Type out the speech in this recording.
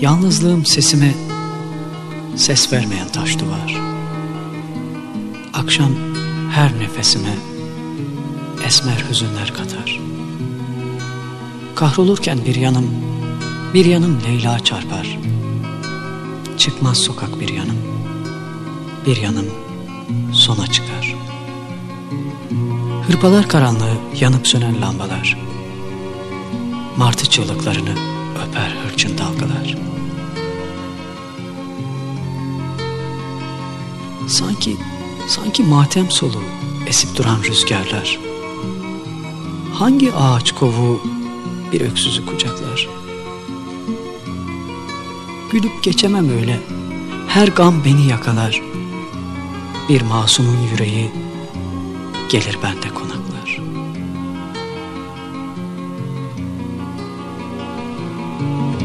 Yalnızlığım sesime ses vermeyen taş duvar. Akşam her nefesime esmer hüzünler katar. Kahrolurken bir yanım, bir yanım Leyla çarpar. Çıkmaz sokak bir yanım, bir yanım sona çıkar. Hırpalar karanlığı yanıp sönen lambalar. Martı çığlıklarını öper hırçın dalgalar. Sanki, sanki matem soluğu esip duran rüzgarlar. Hangi ağaç kovuğu bir öksüzü kucaklar? Gülüp geçemem öyle, her gam beni yakalar. Bir masumun yüreği gelir bende konaklar. Thank you.